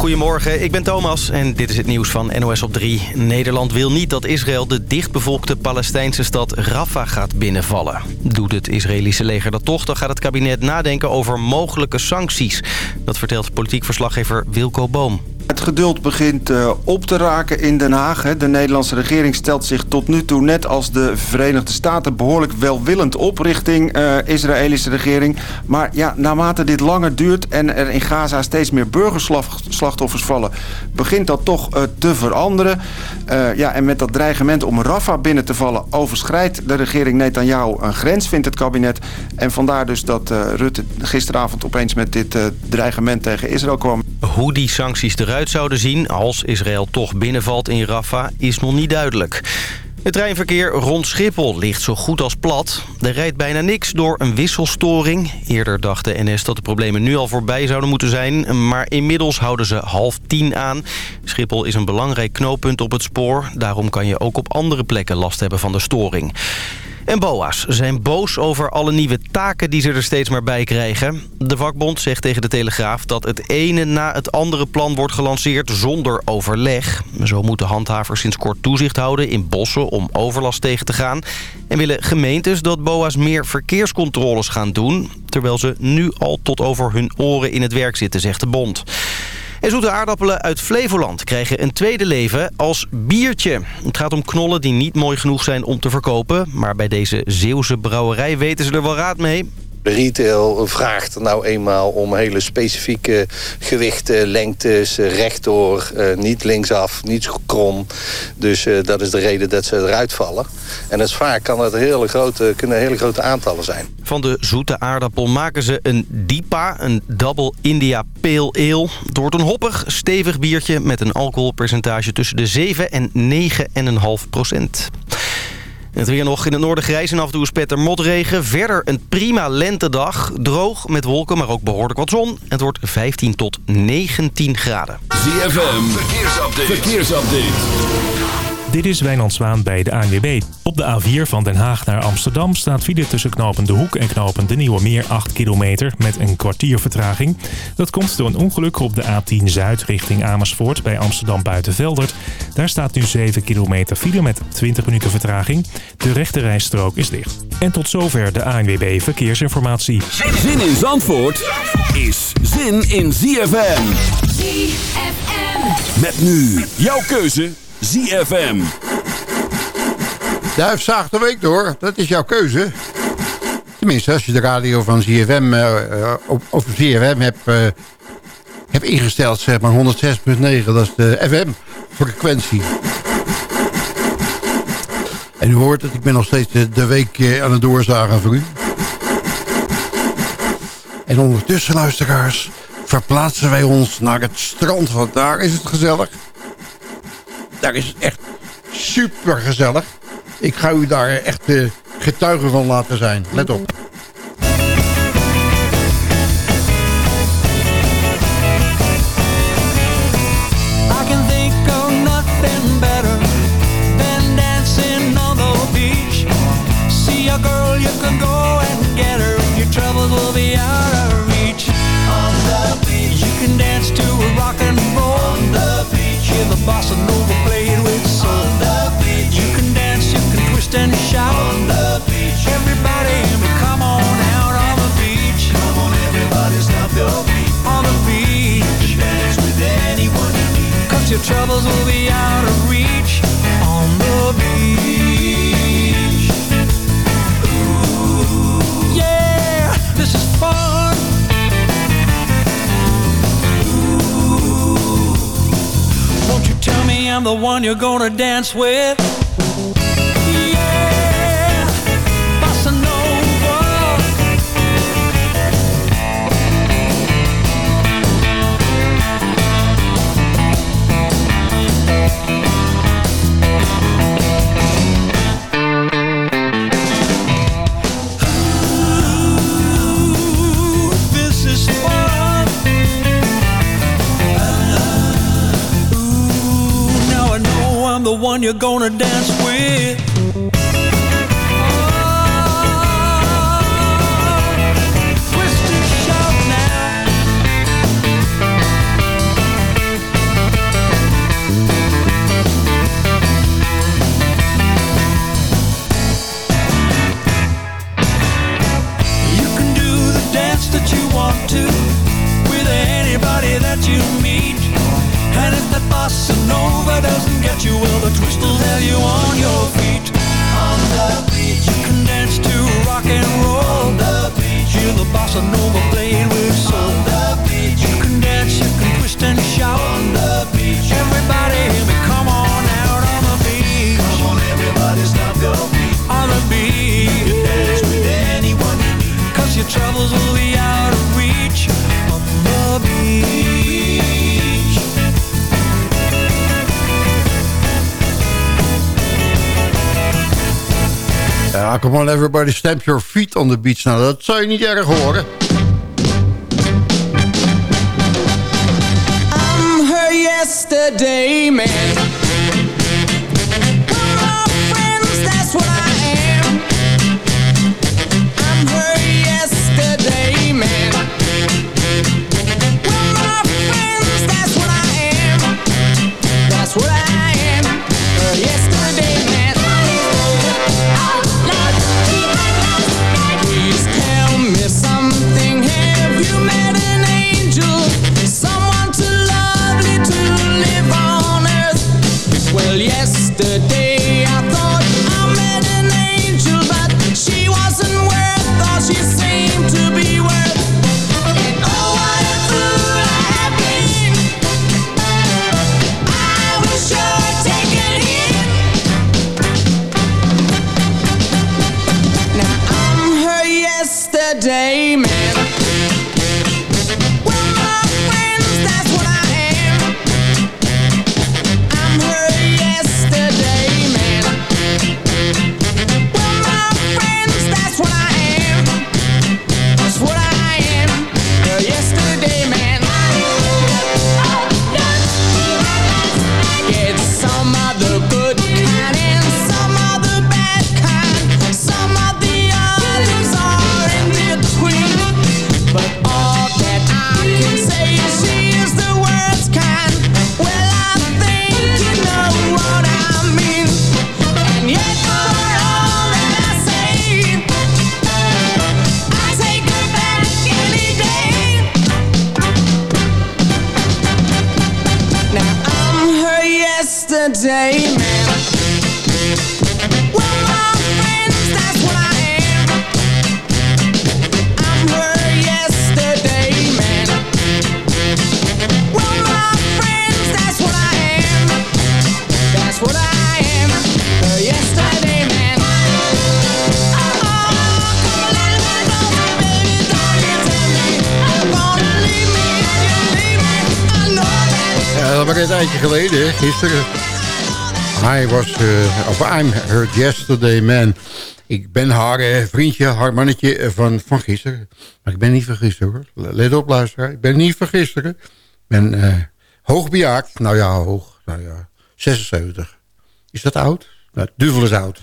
Goedemorgen, ik ben Thomas en dit is het nieuws van NOS op 3. Nederland wil niet dat Israël de dichtbevolkte Palestijnse stad Rafah gaat binnenvallen. Doet het Israëlische leger dat toch, dan gaat het kabinet nadenken over mogelijke sancties. Dat vertelt politiek verslaggever Wilco Boom. Het geduld begint uh, op te raken in Den Haag. De Nederlandse regering stelt zich tot nu toe net als de Verenigde Staten... behoorlijk welwillend op richting uh, Israëlische regering. Maar ja, naarmate dit langer duurt en er in Gaza steeds meer burgerslachtoffers vallen... begint dat toch uh, te veranderen. ja, en met dat dreigement om Rafah binnen te vallen... overschrijdt de regering Netanyahu een grens, vindt het kabinet. En vandaar dus dat Rutte gisteravond opeens met dit dreigement tegen Israël kwam. Hoe die sancties eruit zouden zien als Israël toch binnenvalt in Rafah is nog niet duidelijk. Het treinverkeer rond Schiphol ligt zo goed als plat. Er rijdt bijna niks door een wisselstoring. Eerder dacht NS dat de problemen nu al voorbij zouden moeten zijn. Maar inmiddels houden ze half tien aan. Schiphol is een belangrijk knooppunt op het spoor. Daarom kan je ook op andere plekken last hebben van de storing. En BOA's zijn boos over alle nieuwe taken die ze er steeds maar bij krijgen. De vakbond zegt tegen de Telegraaf dat het ene na het andere plan wordt gelanceerd zonder overleg. Zo moeten handhavers sinds kort toezicht houden in bossen om overlast tegen te gaan. En willen gemeentes dat BOA's meer verkeerscontroles gaan doen... terwijl ze nu al tot over hun oren in het werk zitten, zegt de bond. En zoete aardappelen uit Flevoland krijgen een tweede leven als biertje. Het gaat om knollen die niet mooi genoeg zijn om te verkopen. Maar bij deze Zeeuwse brouwerij weten ze er wel raad mee. Retail vraagt nou eenmaal om hele specifieke gewichten, lengtes, rechtdoor, eh, niet linksaf, niet krom. Dus uh, dat is de reden dat ze eruit vallen. En dat is vaak kan het hele grote, kunnen hele grote aantallen zijn. Van de zoete aardappel maken ze een DIPA, een Double India Pale Ale. Het wordt een hoppig, stevig biertje met een alcoholpercentage tussen de 7 en 9,5 procent. Het weer nog in het noorden grijs en af en toe spetter motregen. Verder een prima lentedag. Droog met wolken, maar ook behoorlijk wat zon. Het wordt 15 tot 19 graden. ZFM, verkeersupdate. verkeersupdate. Dit is Wijnand Zwaan bij de ANWB. Op de A4 van Den Haag naar Amsterdam staat file tussen knopen De Hoek en knopen De Nieuwe Meer 8 kilometer met een kwartier vertraging. Dat komt door een ongeluk op de A10 Zuid richting Amersfoort bij Amsterdam Buitenveldert. Daar staat nu 7 kilometer file met 20 minuten vertraging. De rechte rijstrook is dicht. En tot zover de ANWB Verkeersinformatie. Zin in Zandvoort is zin in ZFM. ZFM. Met nu jouw keuze ZFM. Duifzaag de week door, dat is jouw keuze. Tenminste, als je de radio van ZFM uh, op, op ZFM hebt, uh, hebt ingesteld, zeg maar 106.9, dat is de FM-frequentie. En u hoort het, ik ben nog steeds de week aan het doorzagen voor u. En ondertussen, luisteraars, verplaatsen wij ons naar het strand, want daar is het gezellig. Daar is het echt super gezellig. Ik ga u daar echt getuige van laten zijn. Let op. troubles will be out of reach on the beach. Ooh, yeah, this is fun. Ooh, won't you tell me I'm the one you're gonna dance with? You're gonna dance Come on everybody, stamp your feet on the beach. Nou, dat zou je niet erg horen. I'm yesterday man. geleden, gisteren. I was, uh, of I'm her yesterday man. Ik ben haar eh, vriendje, haar mannetje eh, van, van gisteren. Maar ik ben niet van gisteren hoor. Let op luisteraar, ik ben niet van gisteren. Ik ben uh, hoogbejaard. Nou ja, hoog. Nou ja, 76. Is dat oud? Nou, duvel is oud.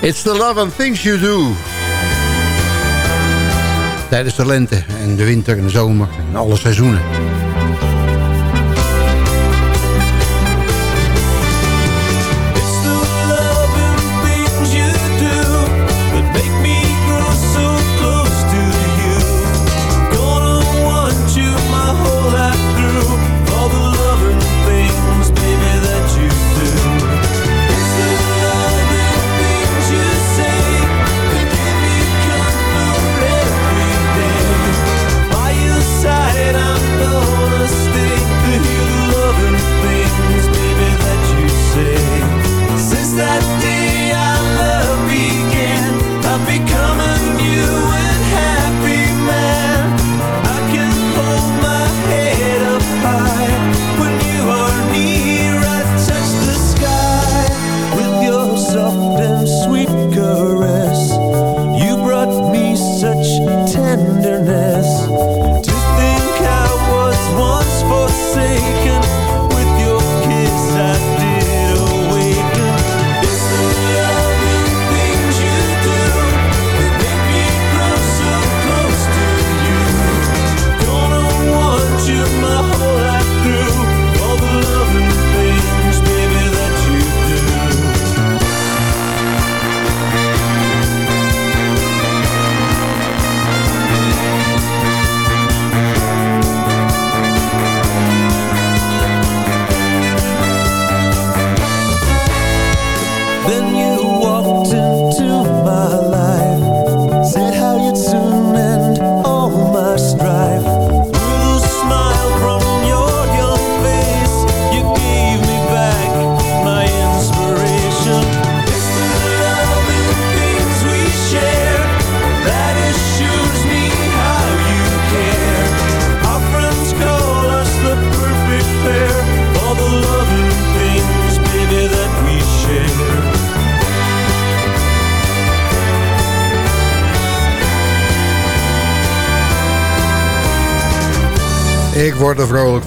It's the love and things you do tijdens de lente en de winter en de zomer en alle seizoenen.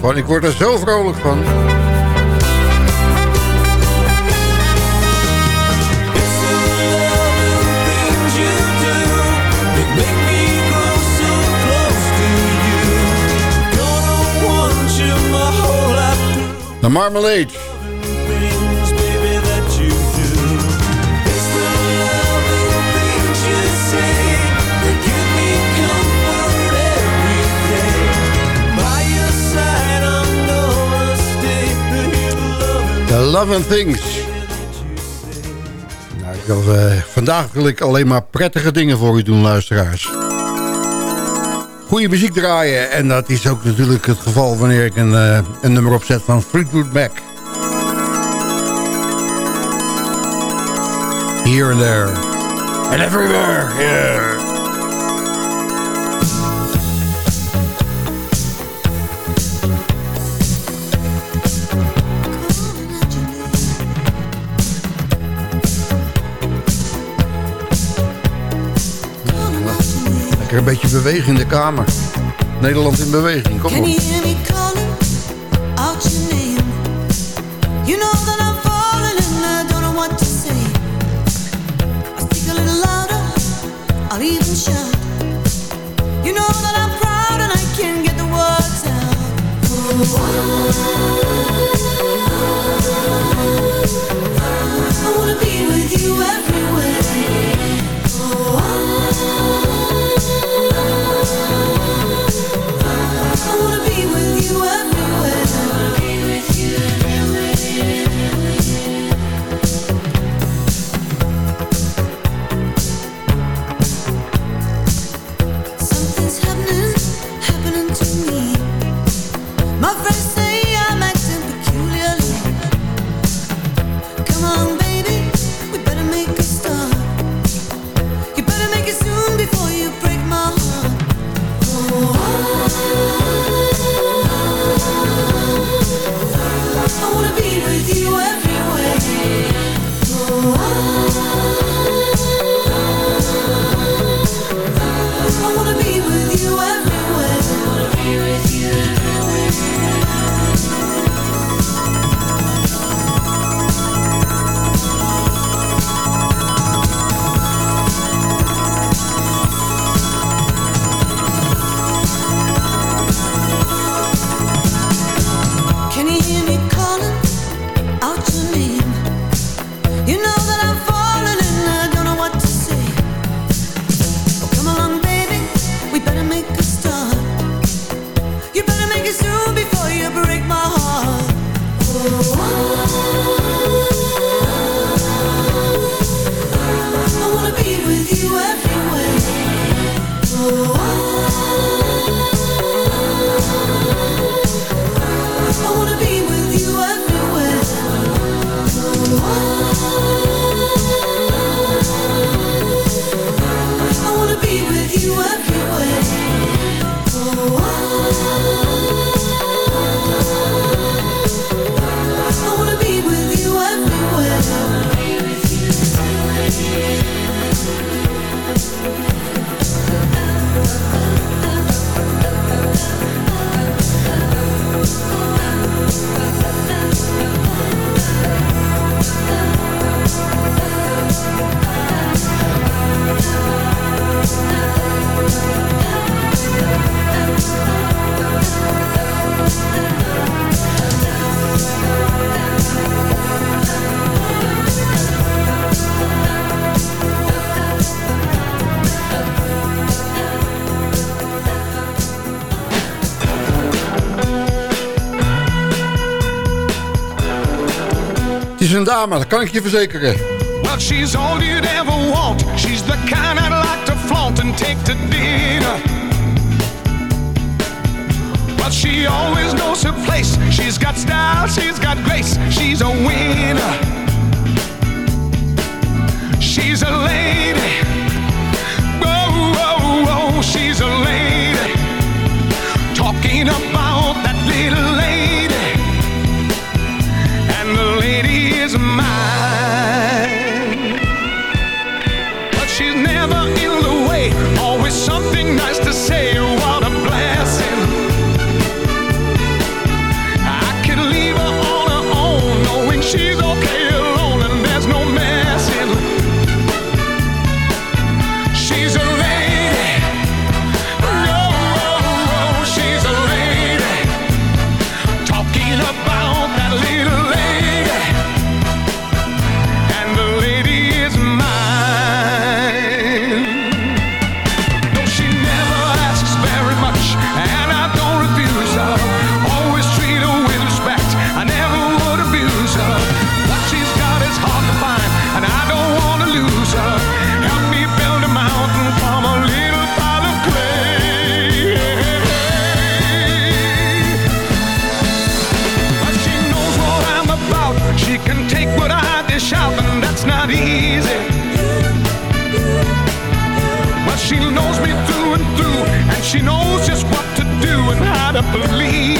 Van. Ik word er zo vrolijk van. De Marmalade. Love and Things. Nou, ik wil, eh, vandaag wil ik alleen maar prettige dingen voor u doen, luisteraars. Goede muziek draaien. En dat is ook natuurlijk het geval wanneer ik een, eh, een nummer opzet van Fleetwood Mac. Here and there. And everywhere. Yeah. Lekker een beetje bewegen in de kamer. Nederland in beweging, kom op. you hear me calling out een dame, dat kan ik je verzekeren. Well, she's all you'd ever want. She's the kind I'd like to flaunt and take to dinner. But she always knows her place. She's got style, she's got grace. She's a winner. She's a lady. Oh, oh, oh, she's a lady. Talking about that little easy. Well, she knows me through and through, and she knows just what to do and how to believe.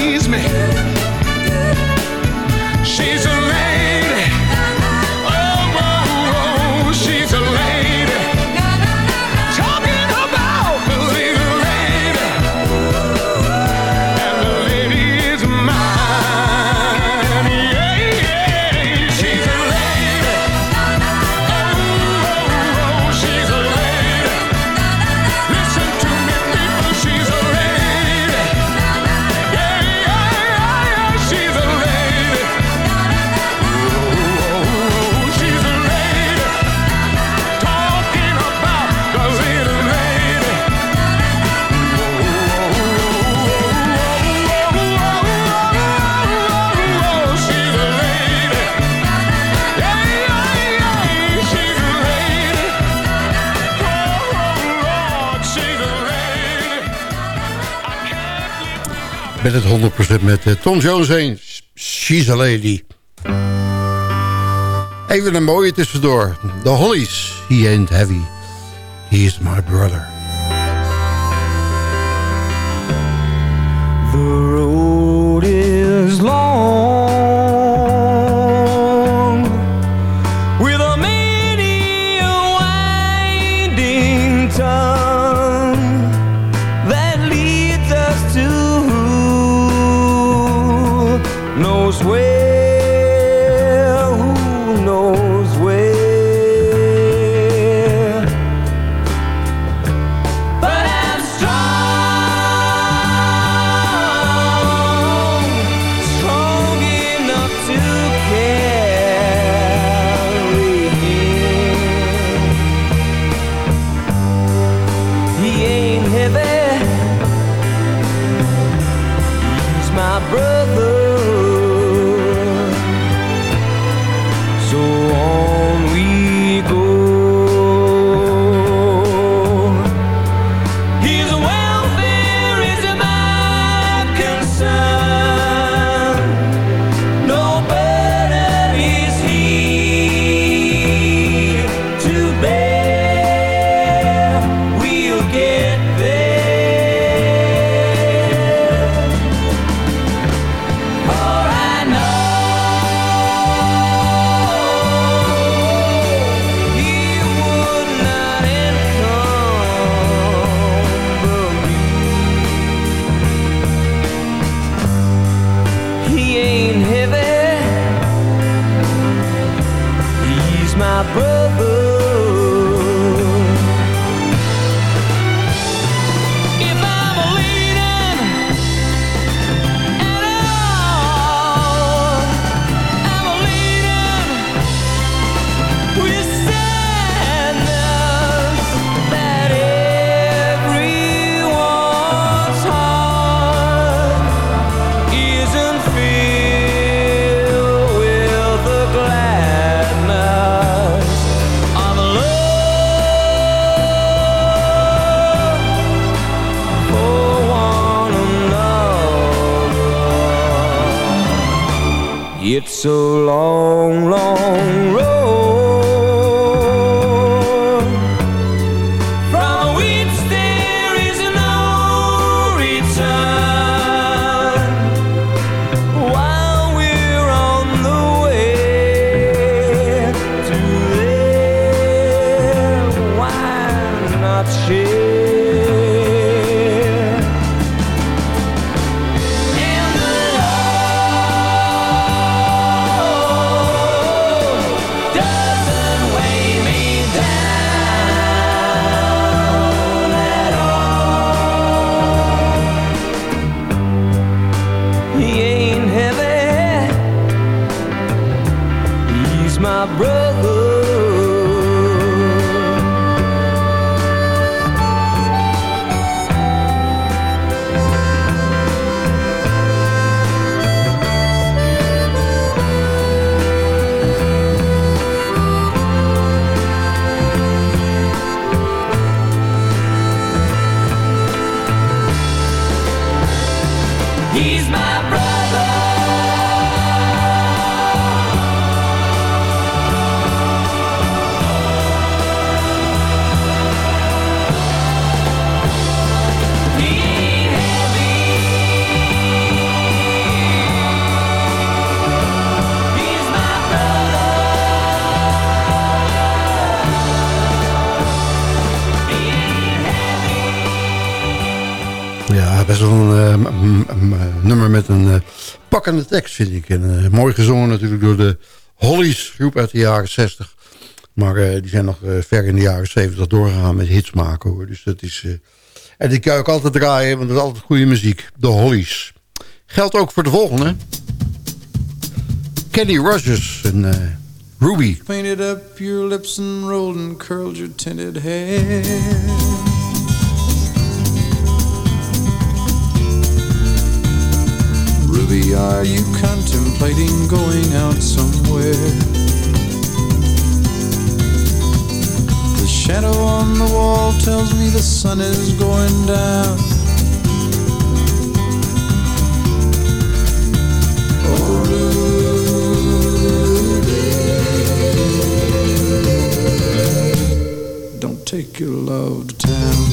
het 100% met eh, Tom Jones heen. She's a lady. Even een mooie tussendoor. The Hollies, he ain't heavy. He is my brother. The road is long. Pakkende tekst, vind ik. En, eh, mooi gezongen natuurlijk door de Hollies, groep uit de jaren 60. Maar eh, die zijn nog eh, ver in de jaren 70 doorgegaan met hits maken. Hoor. Dus dat is... en die kan ik altijd draaien, want dat is altijd goede muziek. De Hollies. Geldt ook voor de volgende. Kenny Rogers en Ruby. Painted up your lips and rolled and curled your tinted hair. Are you contemplating going out somewhere? The shadow on the wall tells me the sun is going down. Oh, don't take your love to town.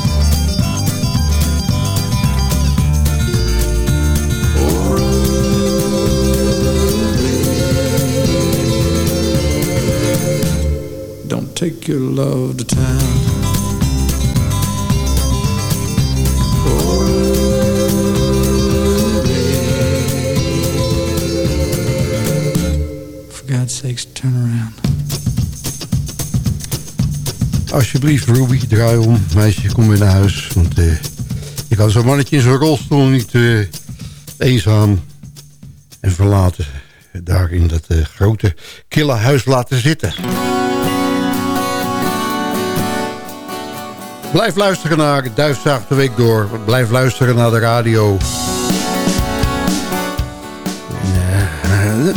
Take your love to town. For God's sakes, turn around. Alsjeblieft, Ruby, draai om. Meisje, kom weer naar huis. Want eh je kan zo'n mannetje in zijn rolstoel niet eh, eenzaam en verlaten. Daar in dat eh, grote, kille huis laten zitten. Blijf luisteren naar Duifzaag de Week door. Blijf luisteren naar de radio.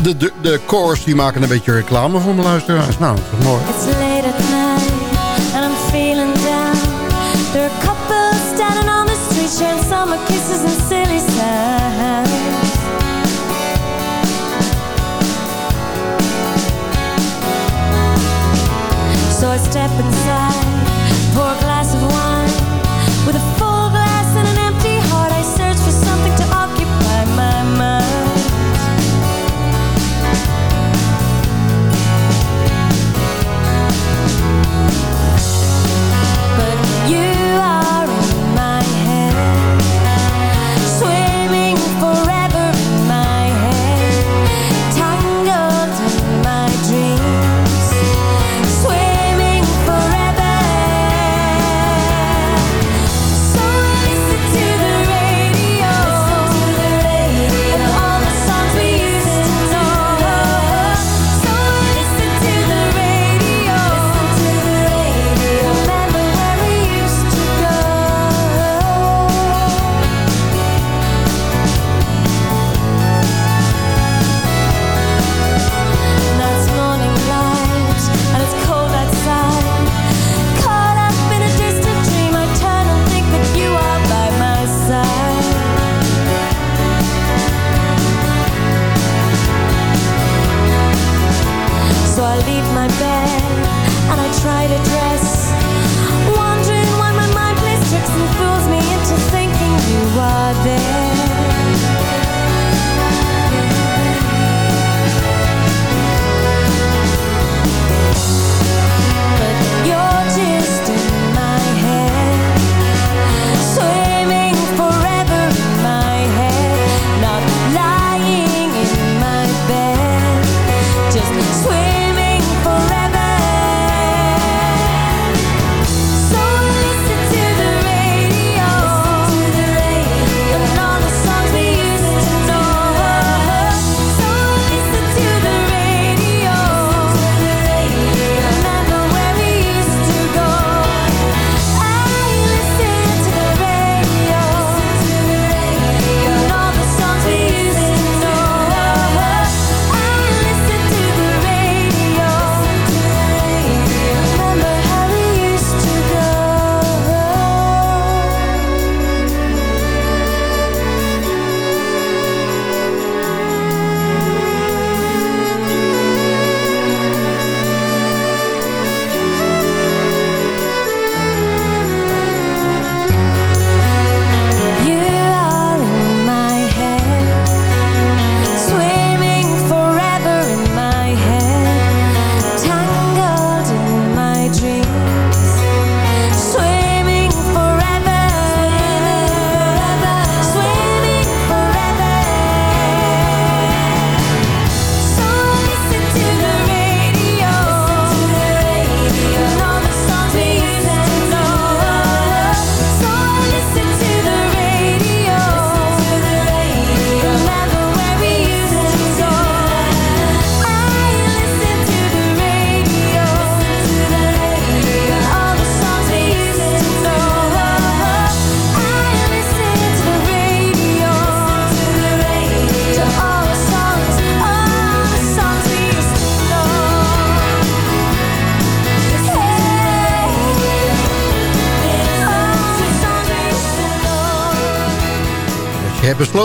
De, de, de chorus die maken een beetje reclame voor mijn luisteraars. Nou, dat is mooi. It's late at night and I'm feeling down. There are couples standing on the street sharing summer kisses and silly sounds. So I step inside,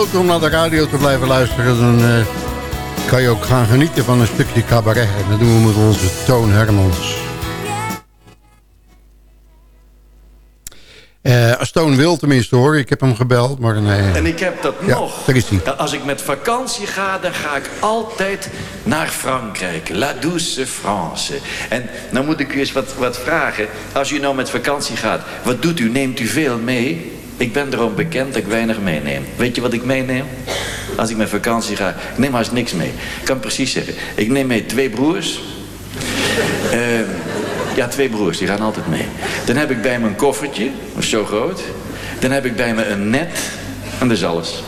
besloten om naar de radio te blijven luisteren... dan eh, kan je ook gaan genieten van een stukje cabaret. En dat doen we met onze Toon Hermans. Eh, als Toon wil tenminste hoor. Ik heb hem gebeld, maar nee. En ik heb dat Ja, nog. daar is hij. Dat Als ik met vakantie ga, dan ga ik altijd naar Frankrijk. La douce France. En dan moet ik u eens wat, wat vragen. Als u nou met vakantie gaat, wat doet u? Neemt u veel mee? Ik ben erom bekend dat ik weinig meeneem. Weet je wat ik meeneem? Als ik met vakantie ga, ik neem haast niks mee. Ik kan precies zeggen. Ik neem mee twee broers. Eh, ja, twee broers, die gaan altijd mee. Dan heb ik bij me een koffertje, is zo groot. Dan heb ik bij me een net. En dat is alles.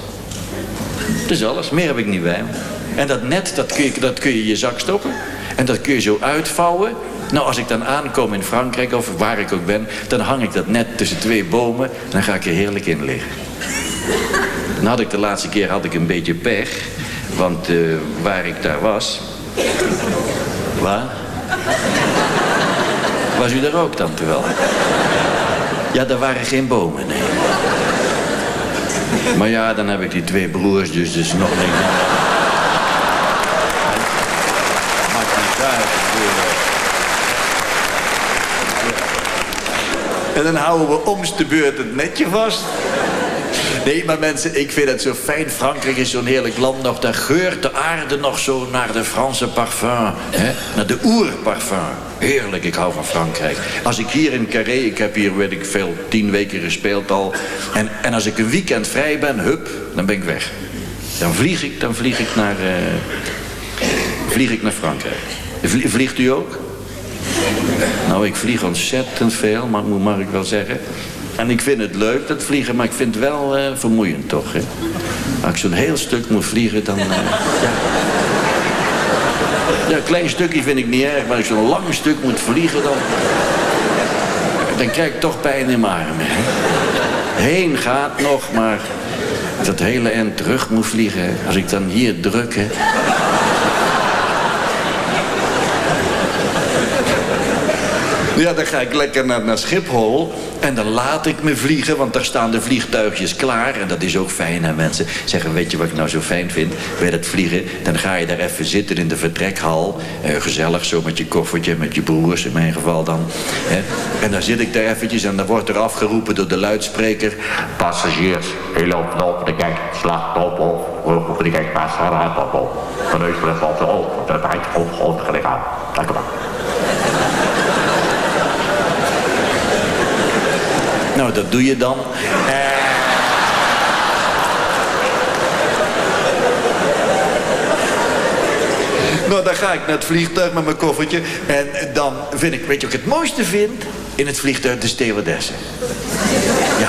Dat is alles, meer heb ik niet bij me. En dat net, dat kun, je, dat kun je in je zak stoppen. En dat kun je zo uitvouwen. Nou, als ik dan aankom in Frankrijk of waar ik ook ben... dan hang ik dat net tussen twee bomen. En dan ga ik er heerlijk in liggen. Dan had ik de laatste keer had ik een beetje pech. Want eh, waar ik daar was... Waar? Was u daar ook dan terwijl? Ja, daar waren geen bomen, nee. Maar ja, dan heb ik die twee broers, dus dus nog niks. Maakt niet uit. ik bedoel, eh. En dan houden we omst de beurt het netje vast. Nee, maar mensen, ik vind het zo fijn. Frankrijk is zo'n heerlijk land nog. Daar geurt de aarde nog zo naar de Franse parfum. Hè? Naar de oerparfum. Heerlijk, ik hou van Frankrijk. Als ik hier in Carré, ik heb hier, weet ik veel, tien weken gespeeld al. En, en als ik een weekend vrij ben, hup, dan ben ik weg. Dan vlieg ik, dan vlieg ik naar, eh, vlieg ik naar Frankrijk. Vlie- Vliegt u ook? Nou, ik vlieg ontzettend veel, maar mag ik wel zeggen. En ik vind het leuk, dat vliegen, maar ik vind het wel eh, vermoeiend toch. Als ik zo'n heel stuk moet vliegen, dan... eh, ja. een klein stukje vind ik niet erg, maar als ik zo'n lang stuk moet vliegen, dan... Dan krijg ik toch pijn in mijn armen. Heen gaat nog, maar dat hele eind terug moet vliegen. Als ik dan hier druk, hè. Ja, dan ga ik lekker naar, naar Schiphol. En dan laat ik me vliegen, want daar staan de vliegtuigjes klaar. En dat is ook fijn, hè mensen. Zeggen, weet je wat ik nou zo fijn vind? Bij dat vliegen, dan ga je daar even zitten in de vertrekhal. Eh, gezellig, zo met je koffertje, met je broers in mijn geval dan. Hè? En dan zit ik daar eventjes en dan wordt er afgeroepen door de luidspreker. Passagiers, heel op de kijk, slag op op. Die kijk, passagiers op op. Van neus op de op, de tijd op, op, gelijk aan. Dank u wel. Nou, dat doe je dan. Nou, dan ga ik naar het vliegtuig met mijn koffertje. En dan vind ik, weet je wat ik het mooiste vind? In het vliegtuig de stewardessen. Ja.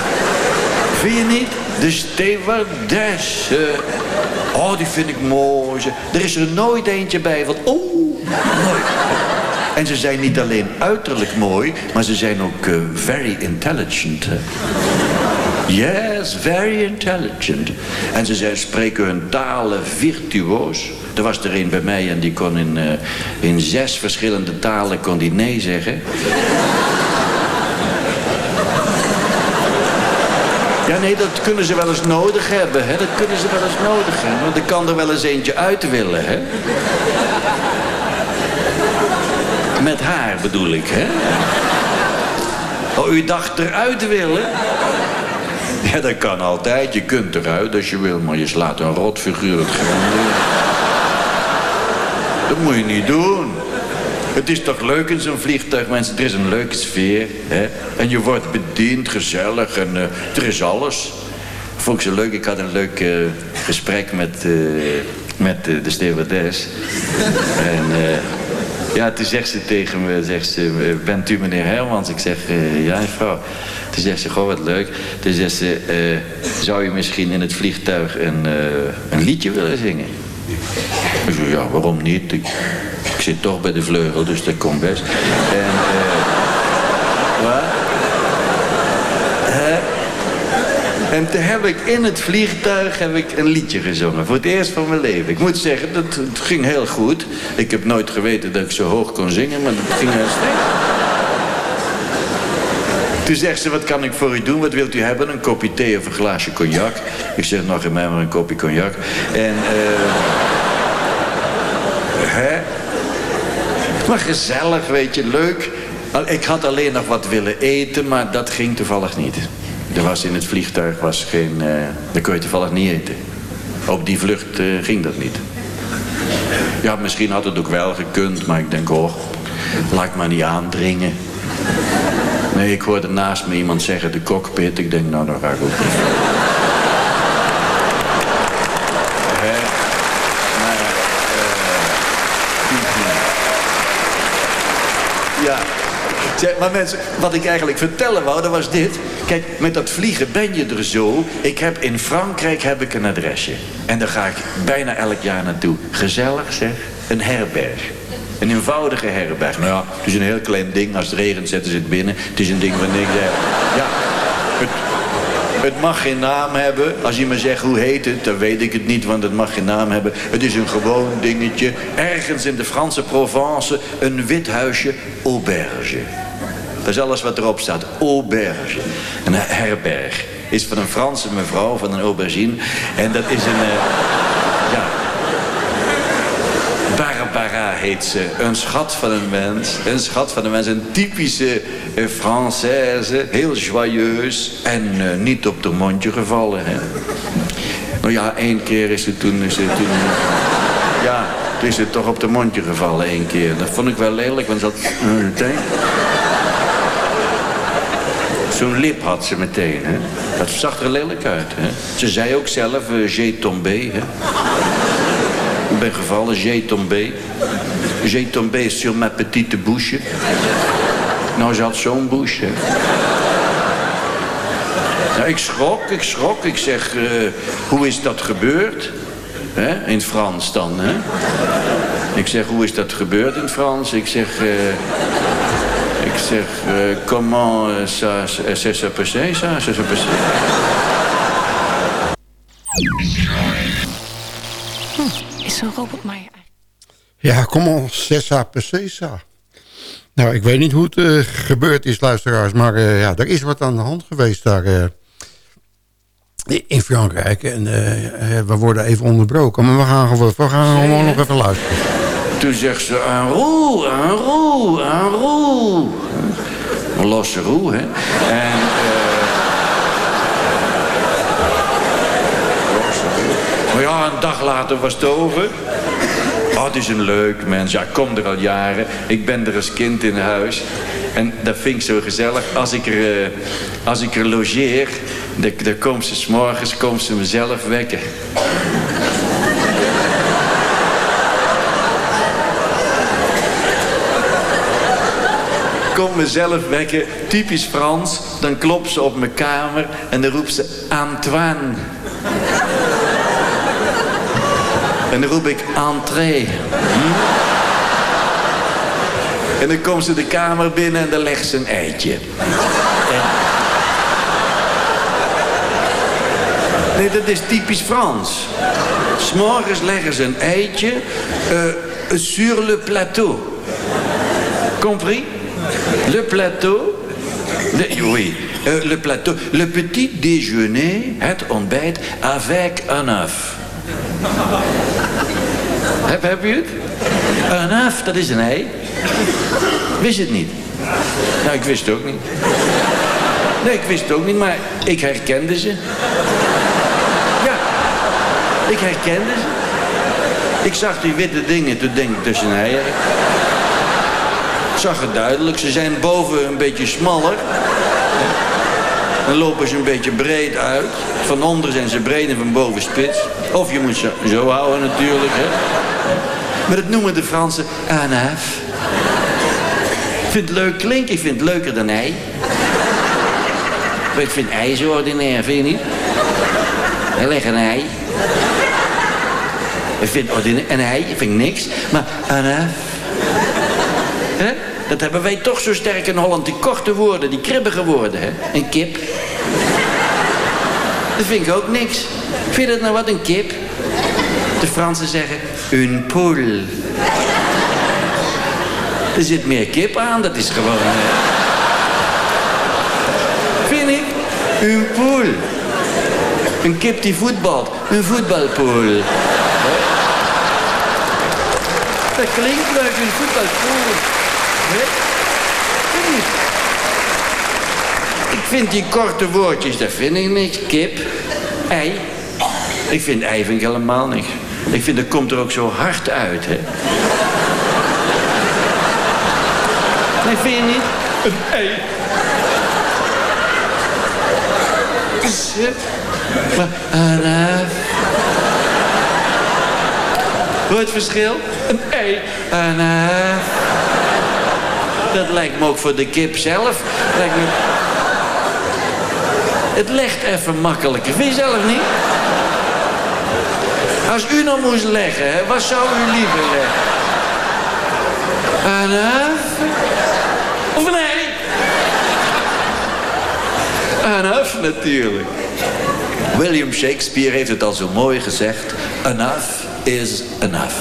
Vind je niet? De stewardessen. Oh, die vind ik mooi. Er is er nooit eentje bij van... Oh, nooit. En ze zijn niet alleen uiterlijk mooi, maar ze zijn ook eh, very intelligent. Yes, very intelligent. En ze zijn, spreken hun talen virtuoos. Er was er een bij mij en die kon in, eh, in zes verschillende talen kon die nee zeggen. Ja, nee, dat kunnen ze wel eens nodig hebben, hè. Dat kunnen ze wel eens nodig hebben. Want er kan er wel eens eentje uit willen, hè. Met haar bedoel ik, hè? Oh, u dacht eruit willen? Ja, dat kan altijd. Je kunt eruit als je wil, maar je slaat een rotfiguur het neer. Dat moet je niet doen. Het is toch leuk in zo'n vliegtuig, mensen. Er is een leuke sfeer. Hè? En je wordt bediend, gezellig. En eh, er is alles. Vond ik zo leuk. Ik had een leuk eh, gesprek met, eh, met de stewardess. en ja, toen zegt ze tegen me, zegt ze, bent u meneer Hermans? Ik zeg, eh, ja mevrouw. Toen zegt ze, goh wat leuk. Toen zegt ze, eh, zou je misschien in het vliegtuig een, eh, een liedje willen zingen? Ik zeg, ja, waarom niet? Ik, ik zit toch bij de vleugel, dus dat komt best. En, eh, wat? Hè? En toen heb ik in het vliegtuig heb ik een liedje gezongen. Voor het eerst van mijn leven. Ik moet zeggen, dat, ging heel goed. Ik heb nooit geweten dat ik zo hoog kon zingen, maar dat ging heel sterk. Toen zegt ze, wat kan ik voor u doen? Wat wilt u hebben? Een kopje thee of een glaasje cognac? Ik zeg, nog in mij maar een kopje cognac. En, eh... hè? Maar gezellig, weet je, leuk. Ik had alleen nog wat willen eten, maar dat ging toevallig niet. Er was in het vliegtuig was geen... eh daar kon je toevallig niet eten. Op die vlucht eh, ging dat niet. Ja, misschien had het ook wel gekund, maar ik denk, oh, laat ik maar niet aandringen. Nee, ik hoorde naast me iemand zeggen, de cockpit. Ik denk, nou, dan ga ik ook niet. Hè? Maar, eh, Ja. Maar mensen, wat ik eigenlijk vertellen wou, dat was dit. Kijk, met dat vliegen ben je er zo. Ik heb in Frankrijk heb ik een adresje. En daar ga ik bijna elk jaar naartoe. Gezellig zeg, een herberg. Een eenvoudige herberg. Nou ja, het is een heel klein ding. Als het regent zetten ze het binnen. Het is een ding van niks. Ja, het, het mag geen naam hebben. Als je me zegt hoe heet het, dan weet ik het niet, want het mag geen naam hebben. Het is een gewoon dingetje. Ergens in de Franse Provence een wit huisje, auberge. Dat is alles wat erop staat. Auberge. Een herberg. Is van een Franse mevrouw, van een aubergine. En dat is een... eh, ja, Barbara heet ze. Een schat van een mens. Een schat van een mens. Een typische eh, Française. Heel joyeus. En eh, niet op de mondje gevallen. Hè. Nou ja, één keer is ze toen... Ja, toen is ze toch op de mondje gevallen één keer. Dat vond ik wel lelijk, want ze had... Zo'n lip had ze meteen, hè. Dat zag er lelijk uit, hè. Ze zei ook zelf, uh, j'ai tombé, hè. Ik ben gevallen, j'ai tombé. J'ai tombé sur ma petite bouche. Nou, ze had zo'n bouche. Ja, ik schrok, ik schrok. Ik zeg, eh, hoe is dat gebeurd? Hè? In het Frans dan, hè? Ik zeg, hoe is dat gebeurd in het Frans? Ik zeg, eh, ik zeg, comment ça, ça, ça, ça passé, ça, ça, ça passé? Is zo'n robot maar... Ja, kom on, Cessa Precisa. Nou, ik weet niet hoe het eh, gebeurd is, luisteraars. Maar eh, ja, er is wat aan de hand geweest daar eh, in Frankrijk. En we worden even onderbroken. Maar we gaan, gewoon- we gaan gewoon nog even luisteren. Toen zegt ze, een roe, een roe, een roe. Een losse roe, hè. En, eh. Maar ja, een dag later was het over. Oh, het is een leuk mens. Ja, ik kom er al jaren. Ik ben er als kind in huis. En dat vind ik zo gezellig. Als ik er, eh, als ik er logeer, dan, komt ze s'morgens komt ze mezelf wekken. Kom mezelf wekken, typisch Frans. Dan klopt ze op mijn kamer en dan roept ze Antoine. En dan roep ik entree. Hm? En dan komt ze de kamer binnen en dan legt ze een eitje. Nee, dat is typisch Frans. S'morgens leggen ze een eitje eh, sur le plateau. Compris? Le plateau. Le, oui, euh, le plateau. Le petit déjeuner, het ontbijt, avec un œuf. Heb, heb je het? Een œuf, dat is een ei. Wist het niet? Nou, ik wist het ook niet. Nee, ik wist het ook niet, maar ik herkende ze. Ja, ik herkende ze. Ik zag die witte dingen, toen denk ik, dat is een ei. Ik zag het duidelijk, ze zijn boven een beetje smaller. Dan lopen ze een beetje breed uit. Van onder zijn ze breed en van boven spits. Of je moet ze zo houden natuurlijk. Hè. Maar dat noemen de Fransen œuf. Ik vind het leuk klinken, ik vind het leuker dan ei. Maar ik vind ei zo ordinair, vind je niet? Hij legt een ei. Ik vind ordinair, een ei, ik vind niks. Maar œuf. Hè? Dat hebben wij toch zo sterk in Holland. Die korte woorden, die kribbige woorden. Hè? Een kip. Dat vind ik ook niks. Vind je dat nou wat, een kip? De Fransen zeggen, een poule. Er zit meer kip aan, dat is gewoon... Vind ik? Een poule. Een kip die voetbalt. Een voetbalpool. Dat klinkt leuk, een voetbalpool. Vind? Ik vind die korte woordjes, dat vind ik niks. Kip, ei. Ik vind ei vind ik helemaal niks. Ik vind dat komt er ook zo hard uit, hè. Nee, vind je niet? Een ei. Maar, een, eh, je het verschil? Een ei. Een, eh, Dat lijkt me ook voor de kip zelf. Lijkt me... Het legt even makkelijker. Vind je zelf niet? Als u nou moest leggen, wat zou u liever leggen? Uf? Of? Een uf natuurlijk. William Shakespeare heeft het al zo mooi gezegd. Enough is enough.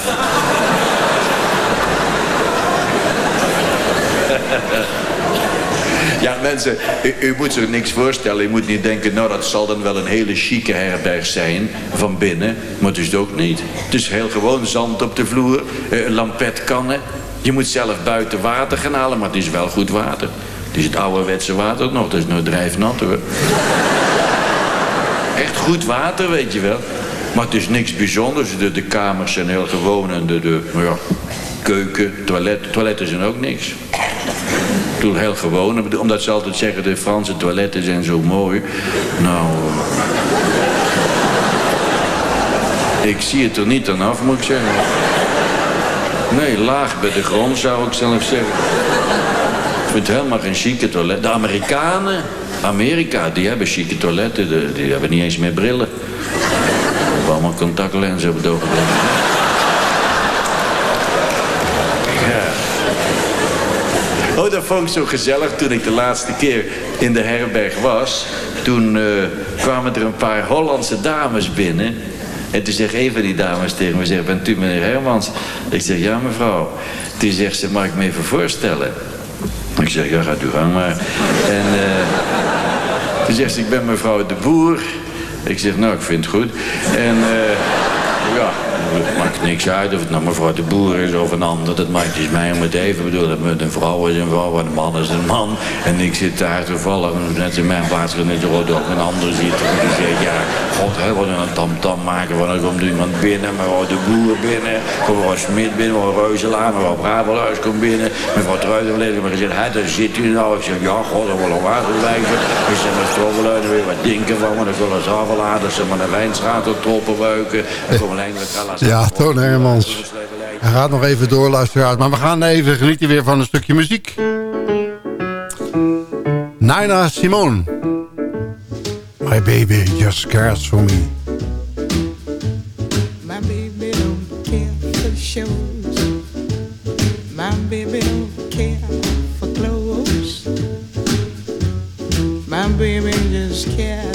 Ja, mensen, u, moet zich niks voorstellen. U moet niet denken, nou, dat zal dan wel een hele chique herberg zijn van binnen. Maar het is het ook niet. Het is heel gewoon zand op de vloer, eh, lampetkannen. Je moet zelf buiten water gaan halen, maar het is wel goed water. Het is het ouderwetse water nog, dat is nooit drijfnat hoor. Echt goed water, weet je wel. Maar het is niks bijzonders. De, de kamers zijn heel gewoon en de, de nou ja, keuken, toilet. Toiletten zijn ook niks. Bedoel, heel gewoon. Omdat ze altijd zeggen, de Franse toiletten zijn zo mooi. Nou... Ik zie het er niet aan af, moet ik zeggen. Nee, laag bij de grond zou ik zelf zeggen. Ik vind het helemaal geen chique toilet. De Amerikanen, Amerika, die hebben chique toiletten. Die hebben niet eens meer brillen. Die hebben allemaal contactlenzen op het ogenblik. Ja. Oh, dat vond ik zo gezellig toen ik de laatste keer in de herberg was. Toen eh, kwamen er een paar Hollandse dames binnen. En toen zegt een van die dames tegen me, zegt, bent u meneer Hermans? Ik zeg, ja mevrouw. Toen zegt ze, mag ik me even voorstellen? Ik zeg, ja, gaat uw gang maar. En eh, toen zegt ze, ik ben mevrouw de Boer. Ik zeg, nou, ik vind het goed. En eh, ja, het maakt niks uit of het nou mevrouw de Boer is of een ander. Dat maakt dus mij om het even. Ik bedoel, een vrouw is een vrouw, en een man is een man. En ik zit daar toevallig, net in mijn plaats, net zo goed ook een ander zit. En die zegt, ja, god, hè, wat een tamtam maken. Want dan komt iemand binnen, mevrouw de Boer binnen. Mevrouw Smit binnen, mevrouw Reuzelaar, mevrouw Brabeluis komt binnen. Mevrouw Truidenverleden heeft gezegd, hè, daar zit u nou. Ik zeg, ja, god, dat wil ook uitwijzen. Ik zeg, maar strobeluiden weer wat denken van me. Dan zullen ze afladen, ze maar de Wijnstraat op troppen beuken. Dan komen we eindelijk Ja, Toon Hermans. Hij gaat nog even door, luisteraars. Maar we gaan even genieten weer van een stukje muziek. Nina Simone. My baby just cares for me. My baby don't care for shows. My baby don't care for clothes. My baby just cares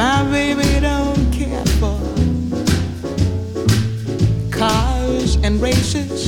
My baby don't care for cars and races.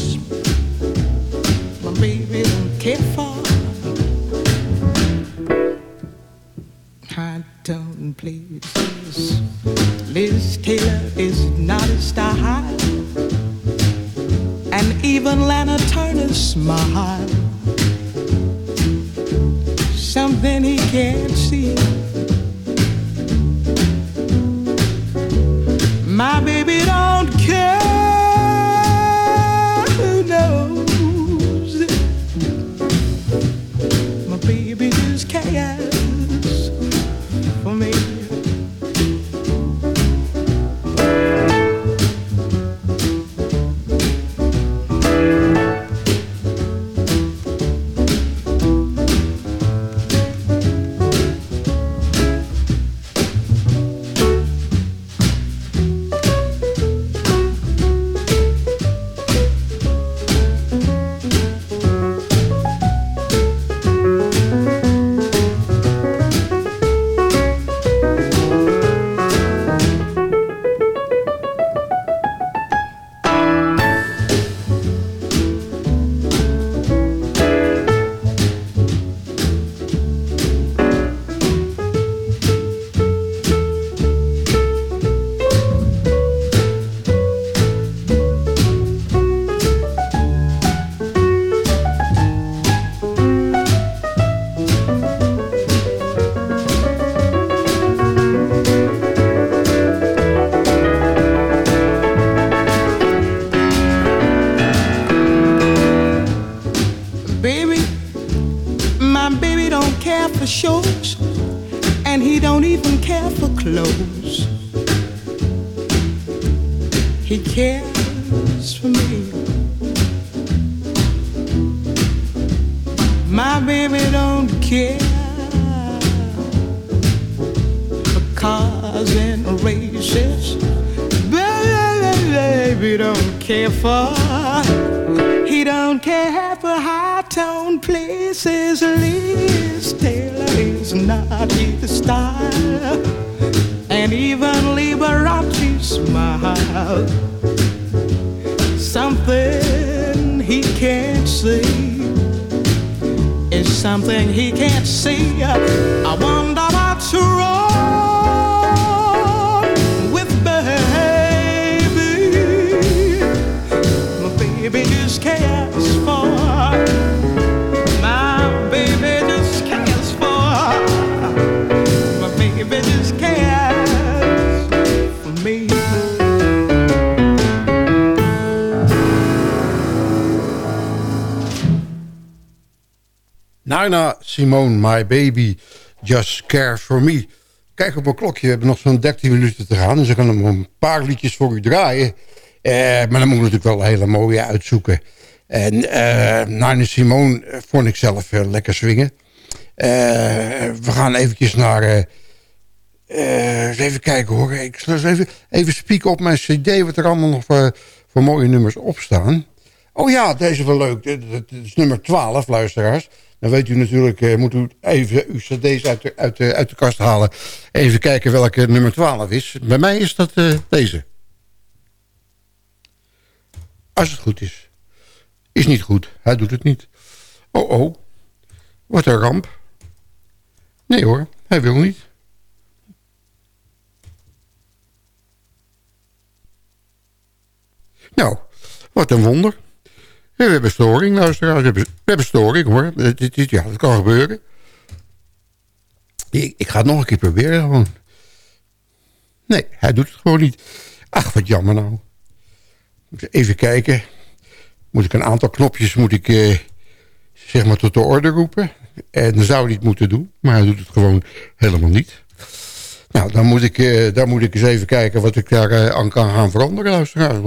For shows, and he don't even care for clothes. He cares for me. My baby don't care for cars and races. Baby don't care for. He don't care for high tone places. Taylor not his style, and even Liberace smile. Something he can't see is something he can't see. I wonder Nina Simone, my baby, just care for me. Kijk op mijn klokje, we hebben nog zo'n 13 minuten te gaan. Dus ik kan nog een paar liedjes voor u draaien. Eh, maar dan moet ik natuurlijk wel een hele mooie uitzoeken. En eh Nina Simone eh, vond ik zelf eh, lekker swingen. We gaan eventjes naar... even kijken hoor. Ik zal eens even, even spieken op mijn cd... wat er allemaal nog voor, mooie nummers op staan. Oh ja, deze wel leuk. Dit is nummer 12, luisteraars. Dan weet u natuurlijk, eh, moet u even uw cd's uit de, uit, de, uit de kast halen. Even kijken welke nummer 12 is. Bij mij is dat eh, deze. Als het goed is. Is niet goed. Hij doet het niet. Oh, oh. Wat een ramp. Nee hoor, hij wil niet. Nou, wat een wonder. We hebben storing, luisteraars. We hebben, storing, hoor. Dit- Ja, dat kan gebeuren. Ik, ik ga het nog een keer proberen, gewoon. Nee, hij doet het gewoon niet. Ach, wat jammer nou. Even kijken. Moet ik een aantal knopjes moet ik, eh, zeg maar tot de orde roepen. En dan zou hij het moeten doen. Maar hij doet het gewoon helemaal niet. Nou, dan moet ik, eh, dan moet ik eens even kijken wat ik daar eh, aan kan gaan veranderen, luisteraars.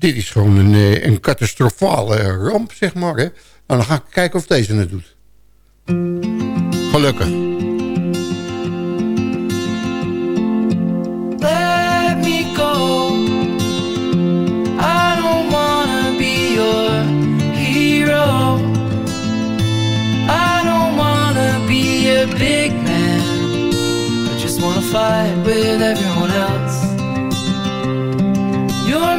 Dit is gewoon een, eh, een catastrofale ramp, zeg maar. Hè. Nou, dan ga ik kijken of deze het doet. Gelukkig. Let. I don't wanna be your hero. I don't wanna be a big man. I just wanna fight with everyone else. Your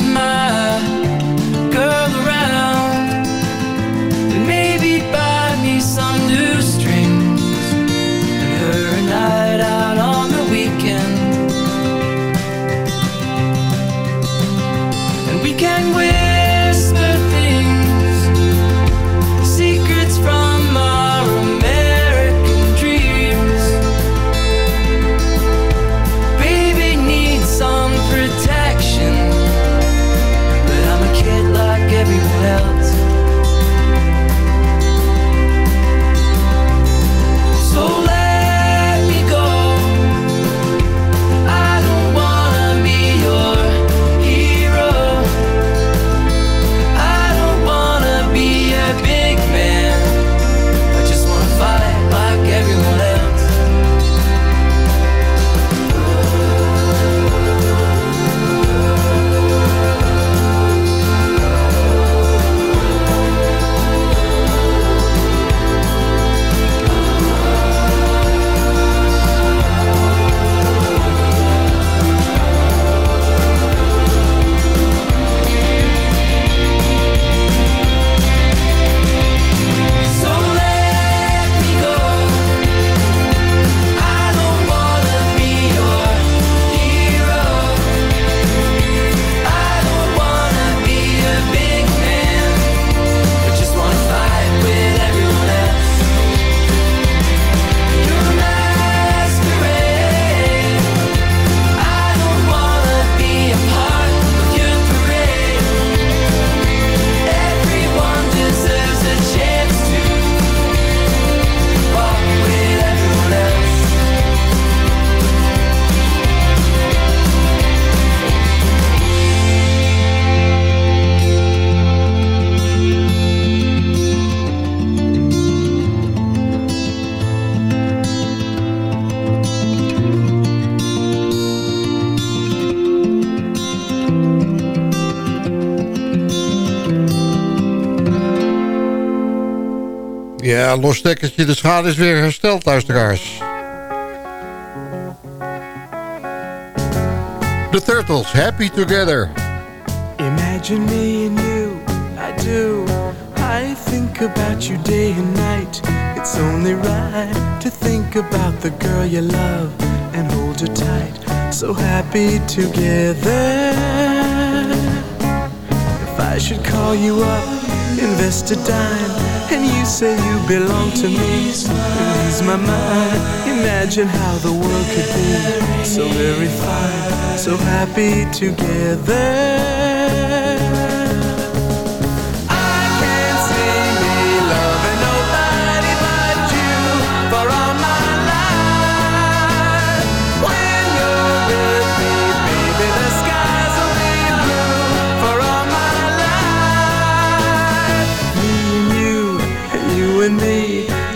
Ja, los stekkertje, de schade is weer hersteld, luisteraars. The Turtles, Happy Together. Imagine me and you, I do. I think about you day and night. It's only right to think about the girl you love and hold her tight. So happy together. If I should call you up, invest a dime, and you say you belong to me, lose my mind. Imagine how the world could be so very fine, so happy together.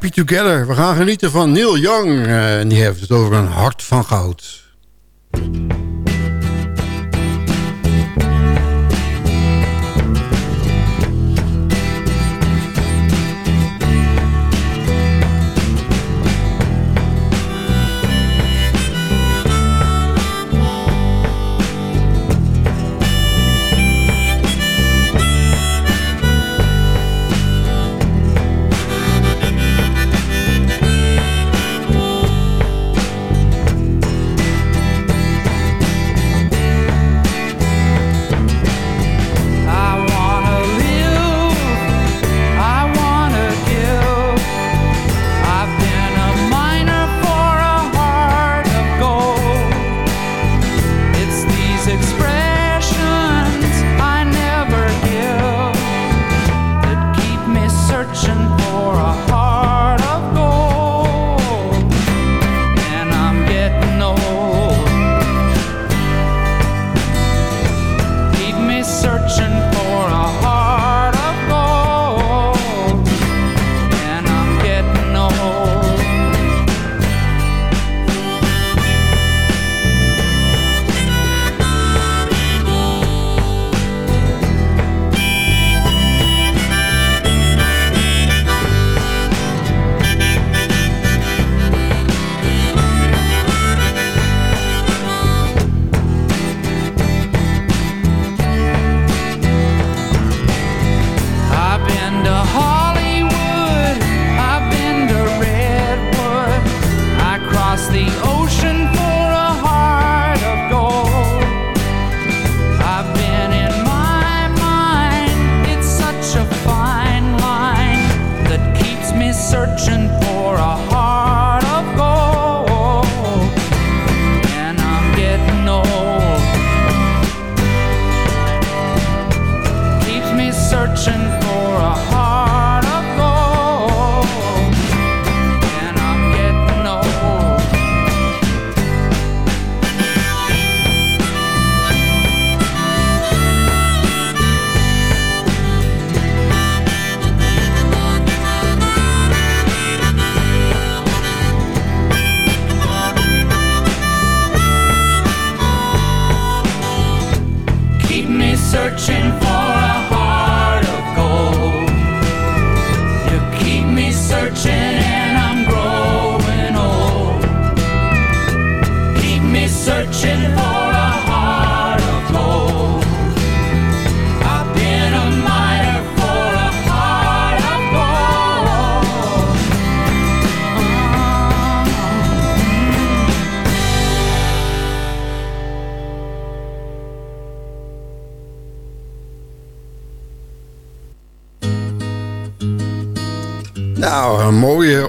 Happy Together. We gaan genieten van Neil Young. eh, en die heeft het over een hart van goud.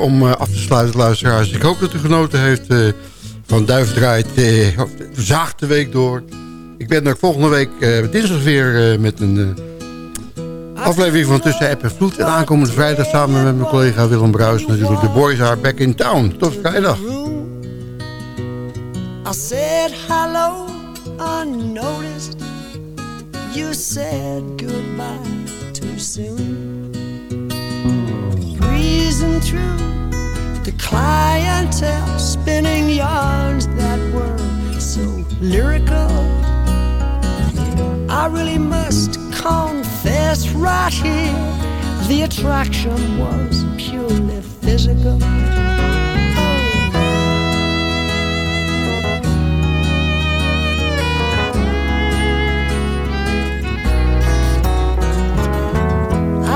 Om eh, af te sluiten, luisteraars. Ik hoop dat u genoten heeft eh, van Duif draait eh, zaagt de week door. Ik ben er volgende week dinsdag weer met een aflevering van Tussen App en Vloed. En aankomende vrijdag samen met mijn collega Willem Bruis natuurlijk. De boys are back in town. Tot vrijdag. I said hello unnoticed. You said goodbye too soon. Breezing through the clientele, spinning yarns that were so lyrical. I really must confess right here, the attraction was purely physical.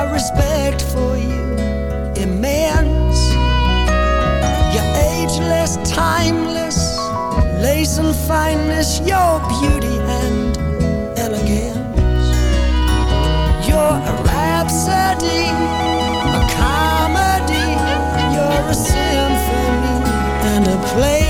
My respect for you immense. You're ageless, timeless, lace and fineness, your beauty and elegance. You're a rhapsody, a comedy, you're a symphony and a play.